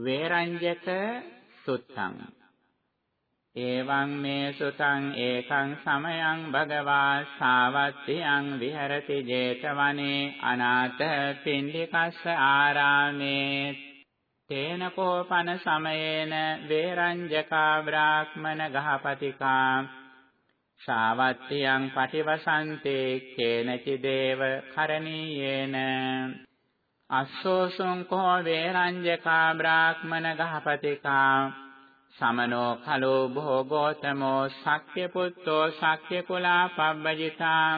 වේරංජක සුත්තං. එවං මේ සුතං ඒකං සමයං භගවා සාවත්තියං විහෙරති 제තවනේ අනාථ පින්ඩිකස්ස ආරාමේ තේන කෝපන සමයේන වේරංජකා බ්‍රාහ්මන ගහපතිකා. සාවත්තියං පටිවසන්තේ කේනචි දේව කරණීයේන. අස්සෝසුං කෝ වේරංජකා බ්‍රාහ්මන ගහපතිකා සමනෝ කලෝ භෝගෝතමෝ ශක්‍ය පුත්තෝ ශක්‍ය කුලා පබ්බජිතා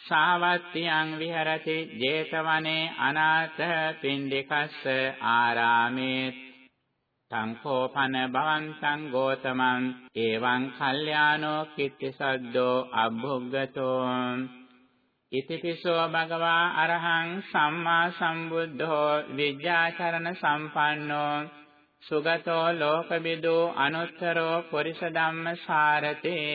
සාවත්තියං විහෙරති 제තවනේ අනාථ පින්ඩිකස්ස ආරාමේ තංකෝපන භවන්තං ගෝතමං එවං කල්යාණෝ කිත්තිසද්දෝ අභුග්ගතෝ. ඉතිපිසෝ භගවා අරහං සම්මා සම්බුද්ධෝ විද්‍යාචරණ සම්පන්නෝ සුගතෝ ලෝකවිදු අනුත්තරෝ පුරිස ධම්ම සාරතේ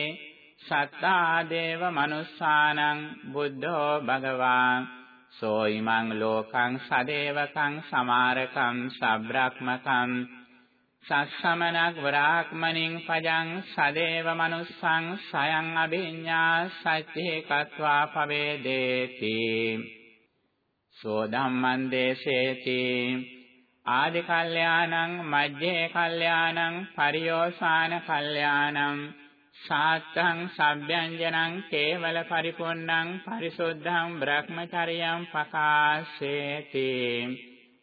සත්තා දේව මනුස්සානං බුද්ධෝ භගවා සෝ ඉමං ලෝකං සදේවකං සමාරකං සබ්‍රක්මකං සස්සමනක් වරාක්මනින් පජං සදේව මනුස්සං සයං අභිඤ්ඤා සච්චේ කତ୍වා පවේදේති. සෝ ධම්මං දේශේති ආදි කල්යාණං මජ්ජේ කල්යාණං පරියෝසాన කල්යාණං සාත්තං සබ්බ්‍යංජනං කේවල පරිපූර්ණං පරිසුද්ධං බ්‍රහ්මචර්යං පකාශේති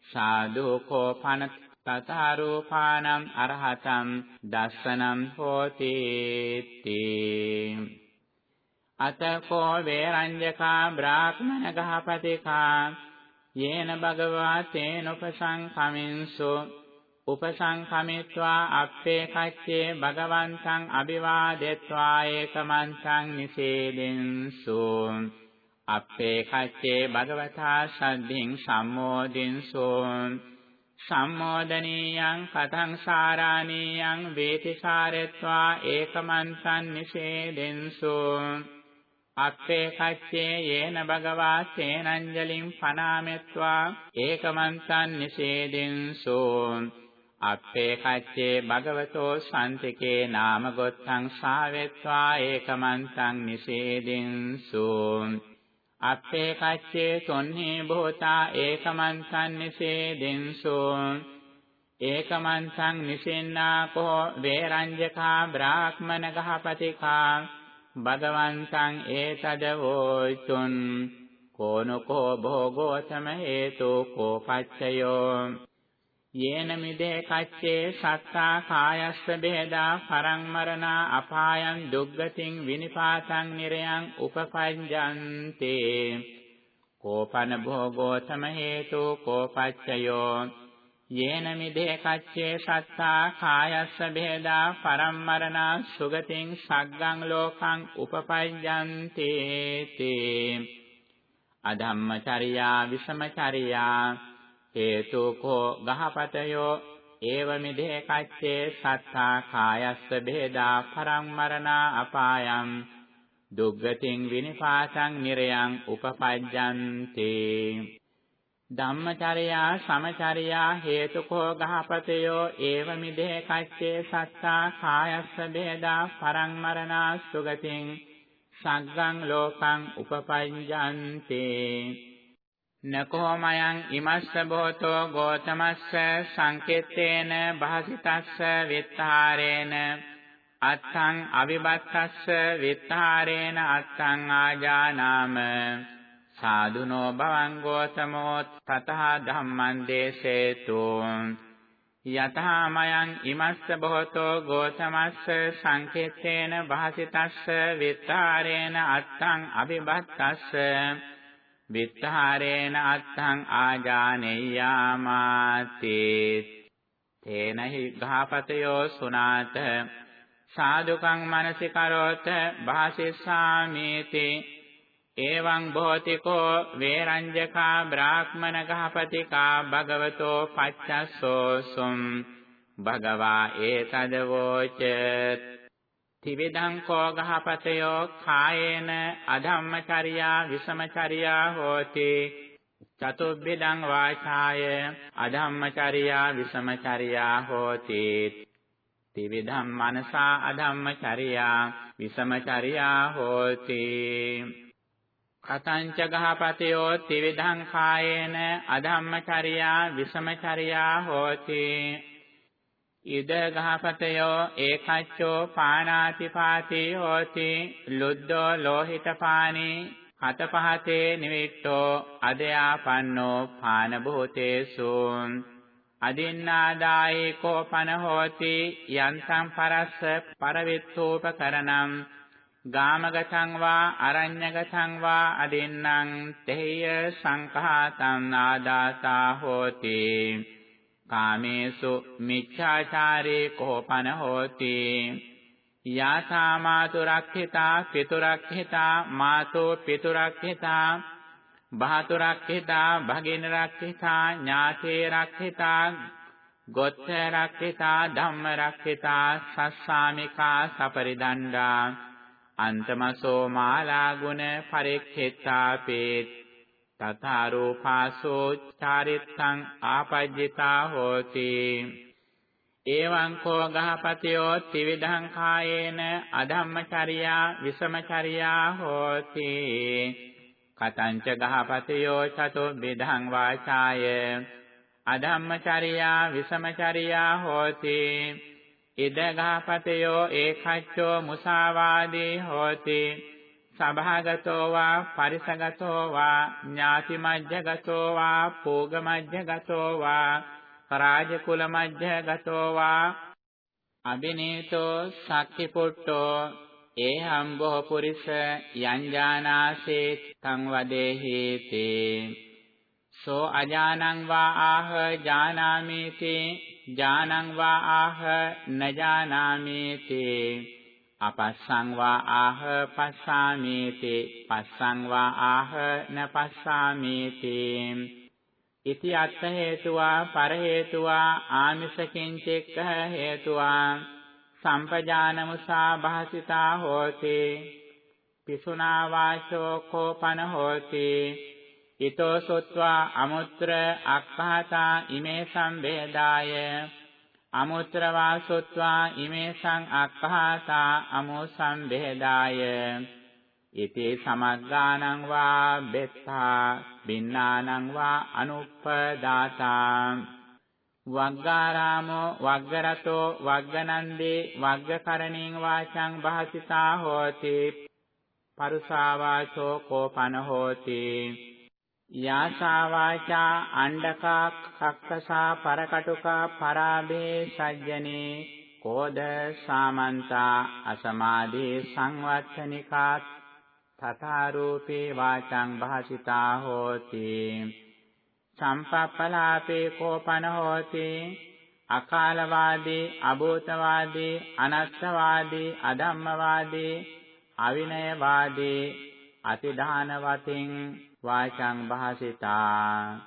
සාදු කෝපන තථාරූපානම් අරහතං දස්සනම් හෝති තී. අතකෝ වේරංජකා බ්‍රාහ්මණ ගහපතිකා යේන භගවා තේනුපසංකමින්සු. උපසංකමිත්වා අප්පේ කච්චේ භගවන්තං අභිවාදෙත්වා ඒකමන්තං නිසේදෙන්සු. අප්පේ කච්චේ භගවතා සද්ධින් සම්මෝදින්සු. සම්මෝදනීයං කතං සාරාණීයං වේතිසාරෙත්වා ඒකමන්තං නිසේදෙන්සු අත්තේ කච්චේ යේන භගවා සේනංජලින් පනාමෙත්වා ඒකමන්තං නිසේදෙන්සු අප්පේ කච්චේ භගවතෝ සම්තිකේ නාම ගොත්තං සාවෙත්වා ඒකමන්තං නිසේදෙන්සු අත්තේ කච්චේ තොන්නේ භෝතා ඒකමන්තං නිසේදෙන්සෝ ඒකමන්තං නිසෙන්නා කෝ වේරංජකා බ්‍රාහ්මන ගහපතිකා. භගවන්තං ඒතදවෝචුන් කෝනකෝ භෝගෝතම හේතු කෝ පච්චයෝ. යේන මිදේ කච්චේ සත්තා කායස්ස බෙහෙදා පරං මරණා අපායන් දුග්ගතින් විනිපාතං නිරයන් උපපඤ්ජන්තේ කෝපන භෝගෝතම හේතු කෝපච්චයෝ යේන මිදේ කච්චේ සත්තා කායස්ස බෙහෙදා පරං මරණා සුගතින් සග්ගං ලෝකං උපපඤ්ජන්තේ තේ. අධම්මචර්යා විසමචර්යා. හේතුකෝ ගහපතයෝ ඒවමිදේ කච්චේ සත්තා කායස්ස බෙහෙදා පරං මරණා අපායං දුග්ගතින් විනිපාතං නිරයං උපපජ්ජන්ති. ධම්මචර්යා සමචර්යා හේතුකෝ ගහපතයෝ ඒවමිදේ කච්චේ සත්තා කායස්ස බෙහෙදා පරං මරණා සුගතින් සග්ගං ලෝකං උපපජ්ජන්ති. නකෝමයන් ඉමස්ස බෝතෝ ගෝතමස්ස සංකෙත්තේන භාසිතස්ස විත්තාරේන අත්තං අවිබත්තස්ස විත්තාරේන අත්තං ආජානාම සාදුනෝ භවං ගෝතමෝ තතහ ධම්මං දේසේතු යතහාමයන් ඉමස්ස බොහෝතෝ ගෝතමස්ස සංකෙත්තේන භාසිතස්ස විත්තාරේන අත්තං අවිබත්තස්ස විත්තාරේන අත්තං ආජානෙය්‍යාමාති තේනහි ගහපතයෝ සුනාත. සාදුකං මනසිකරෝත භාසිස්සාමීති. එවං භෝතිකෝ වේරංජකා බ්‍රාහ්මන ගහපතිකා භගවතෝ පච්චස්සෝ සුම් භගවා ඒතදවෝච තිවිදං කෝ ගහපතයෝ කායේන අධම්මචර්යා විසමචර්යා හෝති. චතුබ්බිදං වාචාය අධම්මචර්යා විසමචර්යා හෝති. ත්‍රිවිධම් මනසා අධම්මචර්යා විසමචර්යා හෝති. කතංච ගහපතයෝ ත්‍රිවිධං කායේන අධම්මචර්යා විසමචර්යා හෝති. ඉද ගහපතයෝ ඒකච්චෝ පානාතිපාති හෝති ලුද්ධෝ ලෝහිතපානි හත පහතේ නිවිට්ටෝ අදයාපන්නෝ පාන භූතේසු අදින්නාදායේකෝ පන හෝති යන්තම් පරස්ස පරවිත්තෝපකරණම් ගාමගතං වා අරඤ්ඤගතං වා අදින්නම් තේය සංඛාතං ආදාතා හෝති කාමේසු මිච්ඡාචාරේ කෝපන හෝති යාථා මාතුරක්ඛිතා පිතුරක්ඛිතා මාතෝ පිතුරක්ඛිතා බහතුරක්ඛිතා භගිනරක්ඛිතා ඥාතේරක්ඛිතා ගොත්තරක්ඛිතා ධම්මරක්ඛිතා සස්සාමිකා සපරිදණ්ඩා අන්තමසෝ මාලා ගුණ පරික්ඛිතාපේත් තථා රූපාසෝ චාරිත්තං ආපජ්ජිතා හෝති එවං කෝ ගහපතියෝ ත්‍රිවිධං කායේන අධම්මචර්යා විසමචර්යා හෝති කතංච ගහපතියෝ චතුබ්බිධං වාචාය අධම්මචර්යා විසමචර්යා හෝති ඉද ගහපතියෝ ඒකච්චෝ මුසාවාදී හෝති සභාගතෝ වා පරිසගතෝ වා ඥාති මජ්ජගතෝ වා පෝග මජ්ජගතෝ වා රාජකුල මජ්ජගතෝ වා අබිනේතෝ සක්ඛි පුට්ටෝ ඒහම් බොහෝ පුරිස යංජානාසේ තං වදේහි තේ. සෝ අජානං වා ආහ ජානාමේති ජානං වා ආහ නජානාමේති අපස්සං වා ආහ පස්සාමේති පස්සං වා ආහ න පස්සාමේති ඉති අත්ථ හේතුවා පර හේතුවා ආමිෂකින් චෙක්ඛ හේතුවා. සම්පජානමුසා භාසිතා හෝති. පිසුනා වාචෝ කෝපන හෝති. ඊතෝ සොත්වා අමුත්‍ර අක්ඛාතා ඉමේ සම්බේදාය. අමුත්‍ර වාසොත්වා ඉමේ සං අක්ඛාතා අමෝ සම්බේදාය ඉති සමග්ගානං වා බෙත්තා බින්නානං වා අනුප්පදාතා। වග්ගාරාමෝ වග්ගරතෝ වග්ගනන්දේ වග්ගකරණීන් වාචං භාසිතා හෝති। පරුසා වාචෝ කෝපන හෝති। යාසා වාචා අණ්ඩකා කක්කසා පරකටුකා පරාභේ සජ්ජනේ කෝද සාමන්තා අසමාධේ සංවත්තනිකා තථා රූපේ වාචං භාසිතා හෝති. සම්පප්පලාපේ කෝපන හෝති. අකාලවාදී අභූතවාදී අනත්තවාදී අධම්මවාදී අවිනයවාදී අතිදානවතින් වාචං භාසිතා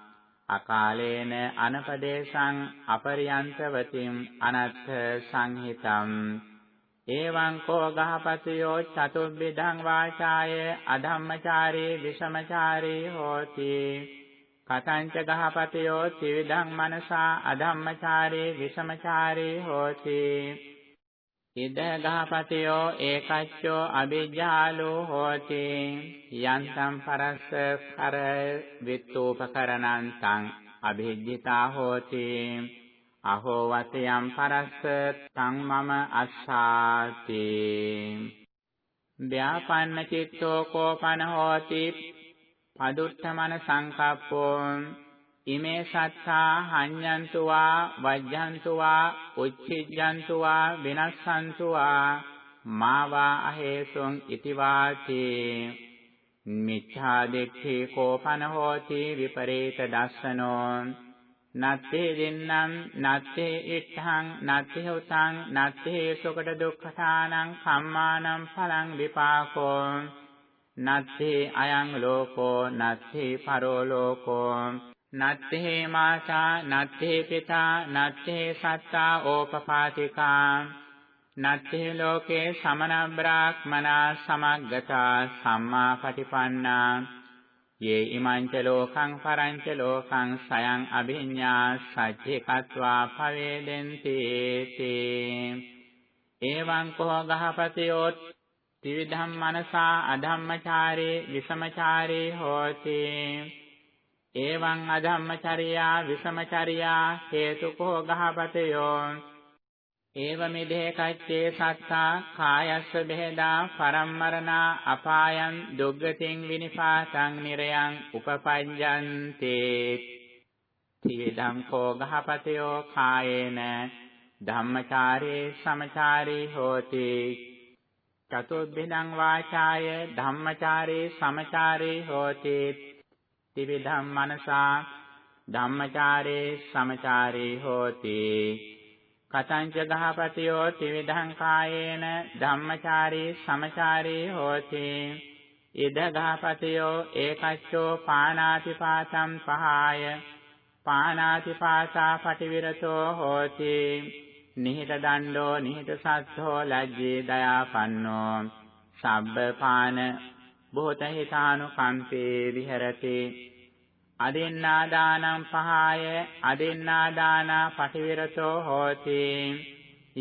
අකාලේන අනපදේශං අපරියන්තවතින් අනත්ථ සංහිතම් එවං කෝ ගහපතියෝ චතුබ්බිධං වාචාය අධම්මචාරී විෂමචාරී හෝති කතංච ගහපතයෝ ත්‍රිවිධං මනසා අධම්මචාරේ විෂමචාරේ හෝති ඉද ගහපතයෝ ඒකච්චෝ අවිජ්ජාලෝ හෝති. යන්තම් පරස්ස කර විත්තෝපකරණං තං අභිජ්ජිතා හෝති. අහෝ වතයම් පරස්ස තං මම අස්සාති. ව්‍යාපන්න චිත්තෝ කෝපන හෝති. පදුත්තමන සංකප්පෝ ඉමේ සත්තා හඤ්ඤන්තු වා වජ්ජන්තු වා උච්චිජ්ජන්තු වා විනස්සන්තු වා මාවා අහේසුං ඉති වාති මිච්ඡා දිට්ඨි කෝපන හෝති විපරීත දස්සනෝ නත්තේ දින්නම් නත්තේ ඉත්තං නත්තේ උතං නත්තේ සුකට දුක්ඛානං කම්මානම් පලං විපාකෝ නත්තේ අයං ලෝකෝ නත්තේ පරෝ ලෝකෝ නත්තේ මාතා නත්තේ පිතා නත්තේ සත්තා ඕපපාතිකා. නත්තේ ලෝකේ සමන බ්‍රාහ්මනා සමග්ගතා සම්මා පටිපන්නා. යේ ඉමංච ලෝකං පරංච ලෝකං සයං අභිඤ්ඤා සච්චිකत्वा පවේදෙන්ති තේ. එවං කෝ ගහපතියෝ ත්‍රිවිධම් මනසා අධම්මචාරේ විසමචාරේ හෝති. එවං අධම්මචර්යා විසමචර්යා හේතුකෝ ගහපතයෝ. ඒවමිදේ කච්චේ සත්තා කායස්ස බෙහෙදා පරම්මරණා අපායන් දුග්ගතින් විනිපාතං නිරයන් උපපඤ්ඤන්තේ. තිවිදම් කෝ ගහපතයෝ කායේන ධම්මචාරේ සමචාරී හෝති. චතුබ්බිදං වාචාය ධම්මචාරේ සමචාරේ හෝති. තිවිදම් මනසා ධම්මචාරේ සමචාරේ හෝති. කතංච ගහපතියෝ ත්‍රිවිධං කායේන ධම්මචාරී සමචාරී හෝති. ඉද ගහපතියෝ ඒකච්චෝ පානාතිපාතං පහාය. පානාතිපාතා පටිවිරතෝ හෝති. නිහිත දණ්ඩෝ නිහිත සත්ථෝ ලජ්ජේ දයාපන්නෝ. සබ්බ පාන බොහෝත හිතානුකම්පේ විහෙරති අදින්නා දානං පහාය අදින්නා දානා පටිවිරතෝ හෝති.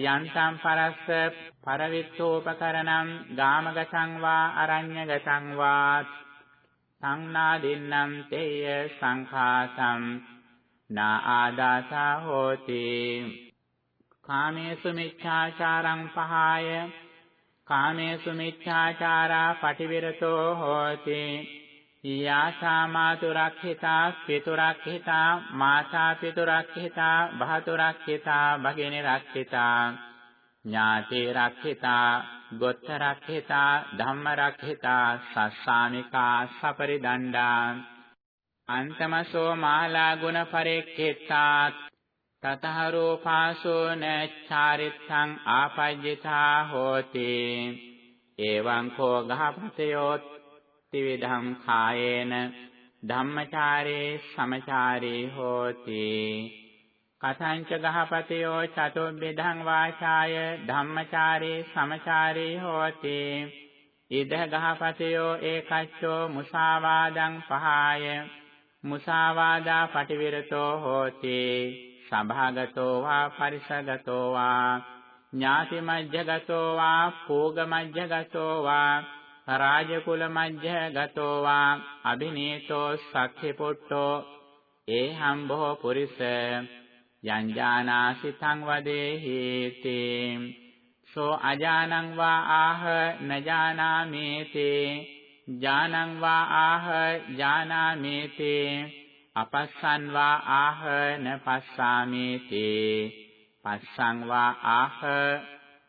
යන්තම් පරස්ස පරවිත්තෝපකරණං ගාමගතං වා අරඤ්‍යගතං වා සංනා දින්නම් තේය සංඛාසම් නා ආදාසා හෝති. කාමේසු මිච්ඡාචාරං පහාය කාමේසු මිච්ඡාචාරා පටිවිරතෝ හෝති. යාසා මාතුරක්ඛිතා පිතුරක්ඛිතා මාතා පිතුරක්ඛිතා භාතුරක්ඛිතා භගිනි රක්ඛිතා ඥාති රක්ඛිතා ගොත්ත රක්ඛිතා ධම්ම රක්ඛිතා සස්සාමිකා සපරිදණ්ඩා. අන්තමසෝ මාලා ගුණ පරික්ඛිතා තතහ රූපාසෝ නච්චාරිත්තං ආපජ්ජිතා හෝති. එවං කෝ ගහපතයෝත් ත්‍රිවිධං කායේන ධම්මචාරේ සමචාරේ හෝති. කතංච ගහපතයෝ චතුබ්බිධං වාචාය ධම්මචාරේ සමචාරේ හෝති. ඉද ගහපතයෝ ඒකච්චෝ මුසාවාදං පහාය. මුසාවාදා පටිවිරතෝ හෝති. සභාගතෝ වා පරිසගතෝ වා ඥාති මජ්ජගතෝ වා භෝග මජ්ජගතෝ වා රාජකුල මජ්ජ ගතෝ වා අභිනීතෝ සක්ඛි පුට්ටෝ ඒහම් බොහෝ පුරිස යං ජානාසි තං වදේහි තේ සෝ අජානං වා ආහ නජානාමි තේ ජානං වා ආහ ජානාමි තේ අපස්සන් වා ආහ නපස්සාමි තේ පස්සං වා ආහ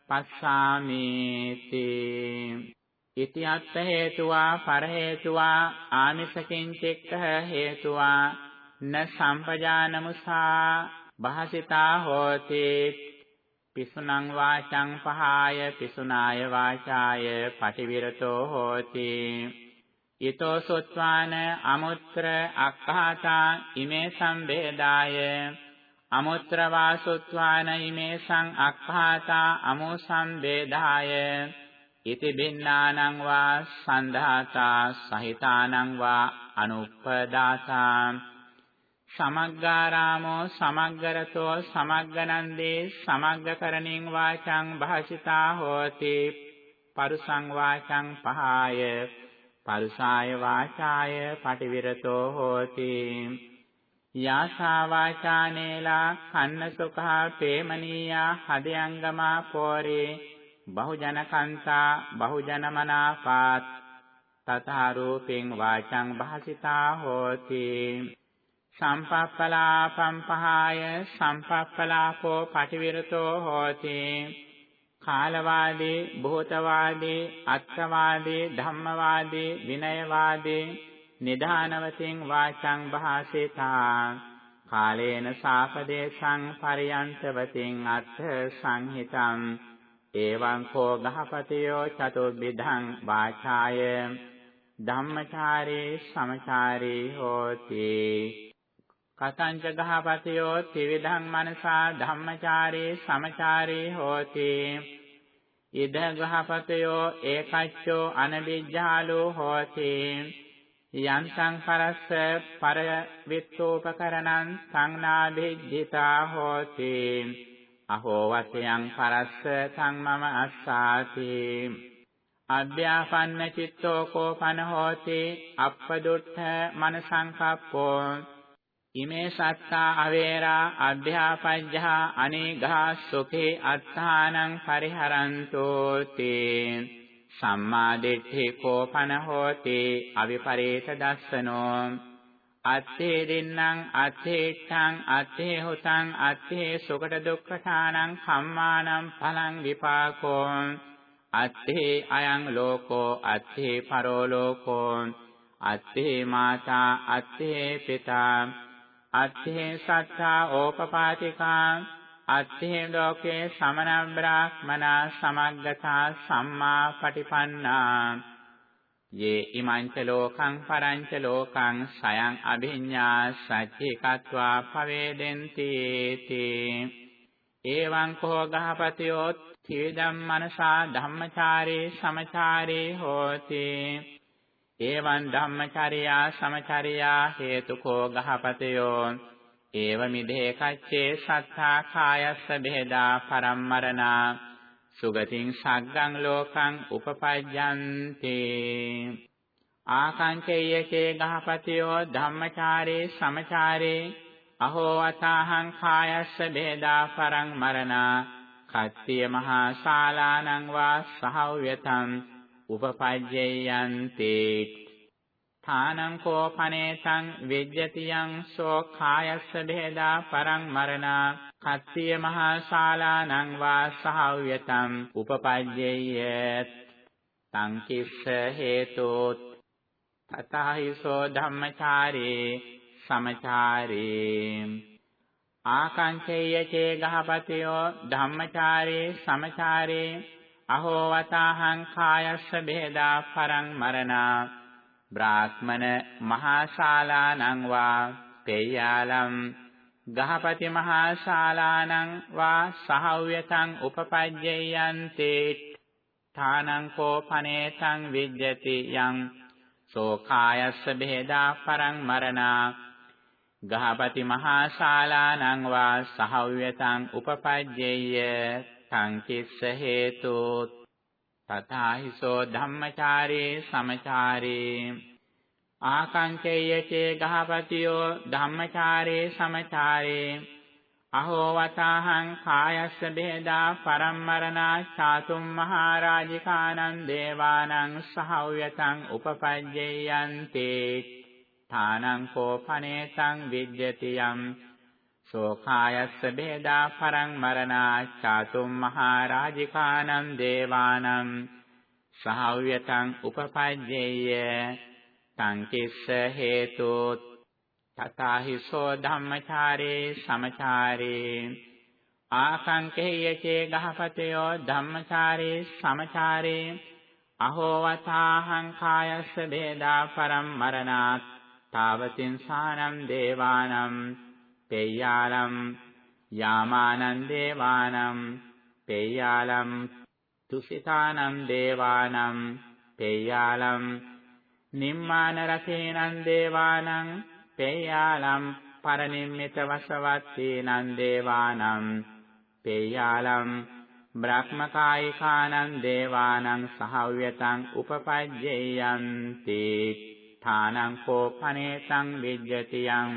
පස්සාමි තේ ඉති අත්ථ හේතුවා පර හේතුවා ආමිසකින් චෙක්ඛ හේතුවා න සම්පජානමුසා භාසිතා හෝති. පිසුනං වාචං පහාය පිසුනාය වාචාය පටිවිරතෝ හෝති. ඊතෝ සොත්වාන අමුත්‍ර අක්ඛාතා ඉමේ සම්බේදාය අමුත්‍ර වාසොත්වාන ඉමේ සං අක්ඛාතා අමෝ සම්බේදාය ඉති බින්නානං වා සන්ධාතා සහිතානං වා අනුප්පදාතා සමග්ගාරාමෝ සමග්ගරතෝ සමග්ගනන්දේ සමග්ගකරණින් වාචං භාසිතා හෝති පරුසං වාචං පහාය පරුසාය වාචාය පටිවිරතෝ හෝති. යාසා වාචානේලා කන්න සුඛා ප්‍රේමනීයා හදයංගමා පෝරේ. බහුජන කන්තා බහුජන මනාපාත් තථා රූපෙන් වාචං භාසිතා හෝති. සම්පප්පලාපම් පහාය සම්පප්පලාපෝ පටිවිරතෝ හෝති. කාලවාදී භූතවාදී අත්වාදී ධම්මවාදී විනයවාදී නිධානවතින් වාචං භාසිතා කාලේන සාපදේශං පරියන්තවතින් අත්ථ සංහිතං එවං කෝ ගහපතියෝ චතුබ්බිධං වාචාය ධම්මචාරේ සමචාරේ හෝති. කතංච ගහපතියෝ ත්‍රිවිධං මනසා ධම්මචාරේ සමචාරේ හෝති. ඉද ගහපතයෝ ඒකච්චෝ අනබිජ්ජාලෝ හෝති. යන්තං පරස්ස පරවිත්තෝපකරණං සංනාභිජ්ජිතා හෝති. අහෝ වසයන් පරස්ස සංමම අස්සාති. අභ්‍යාපන්න චිත්තෝ කෝපන හෝති. අප්පදුට්ඨ මනසංකප්පෝ ඉමේ සත්තා අවේරා අධ්‍යාපජ්ජා අනේඝා සුඛේ අත්තානං පරිහරන්තෝ තේ සම්මා දිට්ඨි කෝපන හෝති අවිපරේත දස්සනෝ අත්තේ දින්නම් අත්තේච්ඡං අත්තේ හුතං අත්තේ සුකට දුක්ඛානං කම්මානම් පලං විපාකෝ අත්තේ අයං ලෝකෝ අත්තේ පරෝ ලෝකෝ අත්තේ මාතා අත්තේ පිතා අත්ථේ සත්තා ඕපපාතිකා අත්ථේ ලෝකේ සමන බ්‍රාහ්මනා සමග්ගතා සම්මා පටිපන්නා. යේ ඉමංච ලෝකං පරංච ලෝකං සයං අභිඤ්ඤා සච්චිකत्वा පවේදෙන්ති තේ. එවං කෝ ගහපතියෝ තීදම් මනසා ධම්මචාරේ සමචාරේ හෝති. එවං ධම්මචර්යා සමචර්යා හේතුකෝ ගහපතයෝ ඒවමිදේ කච්චේ සත්තා කායස්ස බෙහෙදා පරම්මරණා සුගතින් සග්ගං ලෝකං උපපජ්ජන්ති ආකංචේයකේ ගහපතියෝ ධම්මචාරේ සමචාරේ අහෝ අතාහං කායස්ස බෙහෙදා පරං මරණා කත්තිය මහා ශාලානං වා සහව්‍යතං උපපජ්ජයන්ති. ථානං කෝපනේසං විජ්ජතියං සෝ කායස්ස බෙහෙදා පරං මරණා. කත්තිය මහා ශාලානං වා සහව්‍යතං උපපජ්ජේය තං කිස්ස හේතෝත් තතහිසෝ ධම්මචාරේ සමචාරේ. ආකංචේය චේ ගහපතියෝ ධම්මචාරේ සමචාරේ. අහෝ වතාහං කායස්ස බෙහෙදා පරං මරණා බ්‍රාහ්මන මහා ශාලානං වා පේයාලම් ගහපති මහා ශාලානං වා සහව්‍යතං උපපජ්ජයන්තේ ථානං කෝපනේතං විජ්ජති යං සෝකායස්ස බෙහෙදා පරං මරණා ගහපති මහා ශාලානං වා සහව්‍යතං උපපජ්ජේය සංකිස්ස හේතු තථාහිසෝ ධම්මචාරේ සමචාරේ ආකංචේයචේ ගහපතියෝ ධම්මචාරේ සමචාරේ අහෝ වතාහං කායස්ස බෙදා පරම්මරණා චාතුම් මහරජිකානං දේවානං සහව්‍යතං උපපජ්ජයන්තේ ථානං කෝපනේතං විජ්ජති යම් සෝඛායස්ස බේදා පරං මරණා චාතුම් මහරජිකානං දේවානං සහව්‍යතං උපපජ්ජේය තං කිස්ස හේතු තථාහිසෝ ධම්මචාරේ සමචාරේ ආසංකේයචේ ගහපතයෝ ධම්මචාරේ සමචාරේ අහෝ වතාහං කායස්ස බේදා පරම් මරණාත් තාවතින් සානම් දේවානම් පෙය්‍යාලම් යාමානං දේවානම් පෙය්‍යාලම් තුසිතානම් දේවානම් පෙය්‍යාලම් නිම්මාන රසේනං දේවානම් පෙය්‍යාලම් පරනිම්මිත වසවත්තේනං දේවානම් පෙය්‍යාලම් බ්‍රහ්මකායිකානං දේවානං සහව්‍යතං උපපජ්ජේයන්ති ථානං කෝපනේතං විජ්ජතියං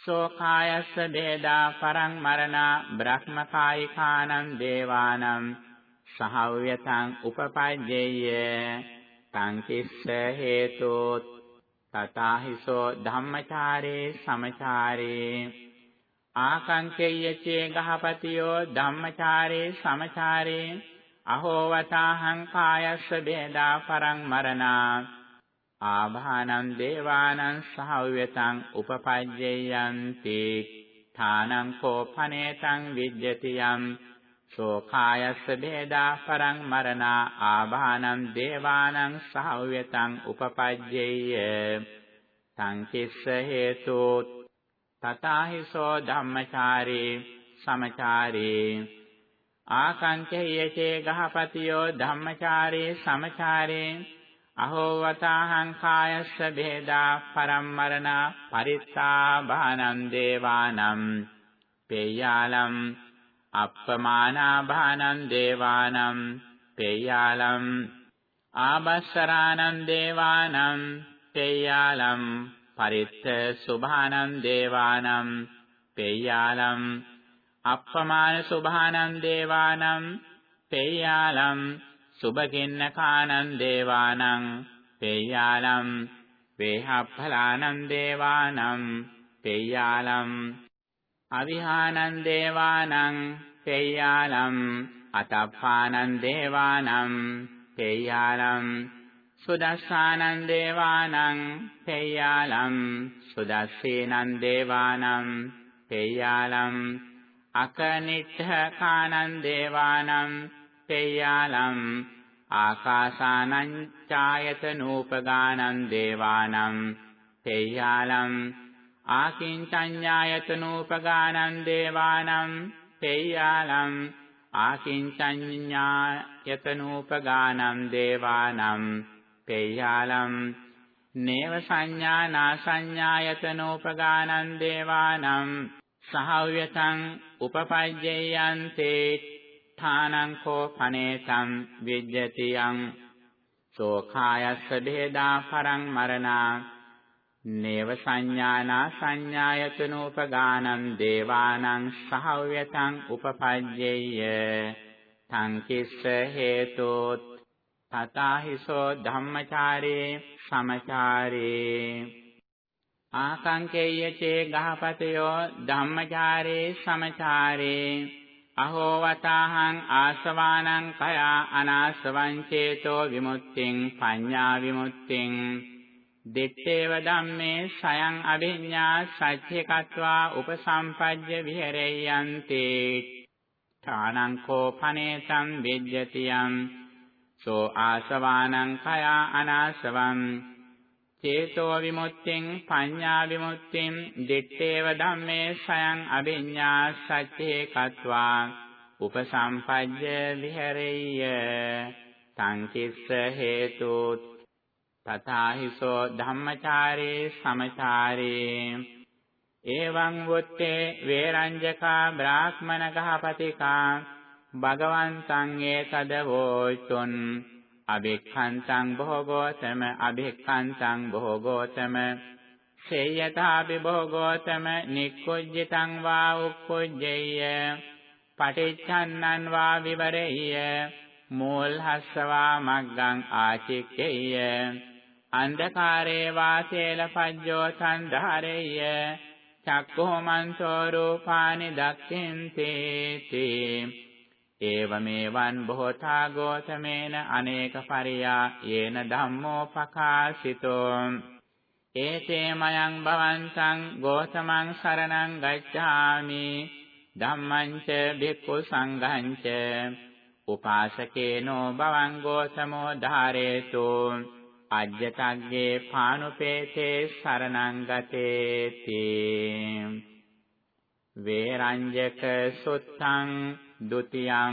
සෝකායස්ස බේදා පරං මරණා බ්‍රහ්මකායිකානං දේවානම් සහව්‍යතං උපපජ්ජේය තං කිස්ස හේතෝත් තතාහිසෝ ධම්මචාරේ සමචාරේ ආකංකේයචේ ගහපතියෝ ධම්මචාරේ සමචාරේ අහෝ වතාහං කායස්ස බේදා පරං මරණා ආභානං දේවානං සහව්‍යතං උපපජ්ජයන්ති. ථානං කෝපනේතං විජ්ජති යම්. සෝකායස්ස බේදා පරං මරණා ආභානං දේවානං සහව්‍යතං උපපජ්ජේය. තං කිස්ස හේතු තතාහිසෝ ධම්මචාරේ සමචාරේ. ආකංචයේචේ ගහපතියෝ ධම්මචාරේ සමචාරේ. අහෝවතාහං කායස්ස බේදා පරම්මරණ පරිත්තාභානං දේවානම් පේයාලම් අප්පමානාභානං දේවානම් පේයාලම් ආබස්සරානං දේවානම් පේයාලම් පරිත්ත සුභානං දේවානම් පේයාලම් අප්පමාන සුභානං දේවානම් පේයාලම් සුභකින්නකානං දේවානං පේයාලම් වේහප්පලානං දේවානම් පේයාලම් අවිහානං දේවානං පේයාලම් අතප්පානං දේවානම් පේයාලම් සුදස්සානං දේවානං පේයාලම් සුදස්සේනං දේවානම් පේයාලම් අකනිට්ඨකානං දේවානම් පේයාලම් ආකාසානං ඡායතනූපගානං දේවානම් පේයාලම් ආකින්චඤ්ඤායතනූපගානං දේවානම් පේයාලම් ආකින්චඤ්ඤායතනූපගානං දේවානම් පේයාලම් නේව සංඥානා සංඥායතනෝපගානං දේවානම් සහව්‍යතං උපපජ්ජයන්තේ ථානං කෝ පනේතං විජ්ජතියං සෝඛායස්ස බෙදා පරං මරණා නේව සංඥානා සංඥායතනෝපගානං දේවානං සහව්‍යතං උපපජ්ජේය තං කිස්ස හේතෝත් තතාහිසෝ ධම්මචාරේ සමචාරේ ආකංකේය චේ ගහපතයෝ ධම්මචාරේ සමචාරේ අහෝ වතාහං ආසවානං කයා අනාසවං චේතෝ විමුක්තිං පඤ්ඤා විමුක්තිං දිත්තේව ධම්මේ සයං අභිඤ්ඤා සච්චේකत्वा උපසම්පජ්ජ විහෙරෙයන්ති. ථානං කෝ පනේතං විජ්ජතියං සෝ ආසවානං කයා අනාසවං චේතෝ විමුක්තිං පඤ්ඤා විමුක්තිං දිත්තේව ධම්මේ සයං අභිඤ්ඤා සච්චේ කତ୍වා උපසම්පජ්ජ විහෙරෙය්‍ය තං කිස්ස හේතු තථාහිසෝ ධම්මචාරේ සමචාරේ. එවං වොත්තේ වේරංජකා බ්‍රාහ්මණ ගහපතිකා භගවන්තං ඒතදවෝචුන් අභික්ඛන්තං භෝගෝතම අභික්ඛන්තං භෝගෝතම. සේයතාපි භෝගෝතම නික්කුජ්ජිතං වා උක්කුජ්ජේය පටිච්ඡන්නං වා විවරෙය්‍ය. මූල්හස්සවා මග්ගං ආචික්කේය අන්ධකාරේ වාසේලපජ්ජෝ සන්ධාරෙය්‍ය. චක්ඛෝමන්සෝ රූපානි දක්ඛින්තේති. ඒවමේවං බොහෝතා ගෝතමේන අනේක පරියා යේන ධම්මෝ පකාශිතෝ ඒතේ මයං භවන්තං ගෝතමං සරණං ගච්ඡාමි ධම්මං ච භික්ඛු සංඝං ච උපාසකේනෝ භවං ගෝතමෝ ධාරේතු අජ්ජතග්ගේ පානුපේතේ සරණං ගතේති වේරංජක සුත්තං ดุติยัง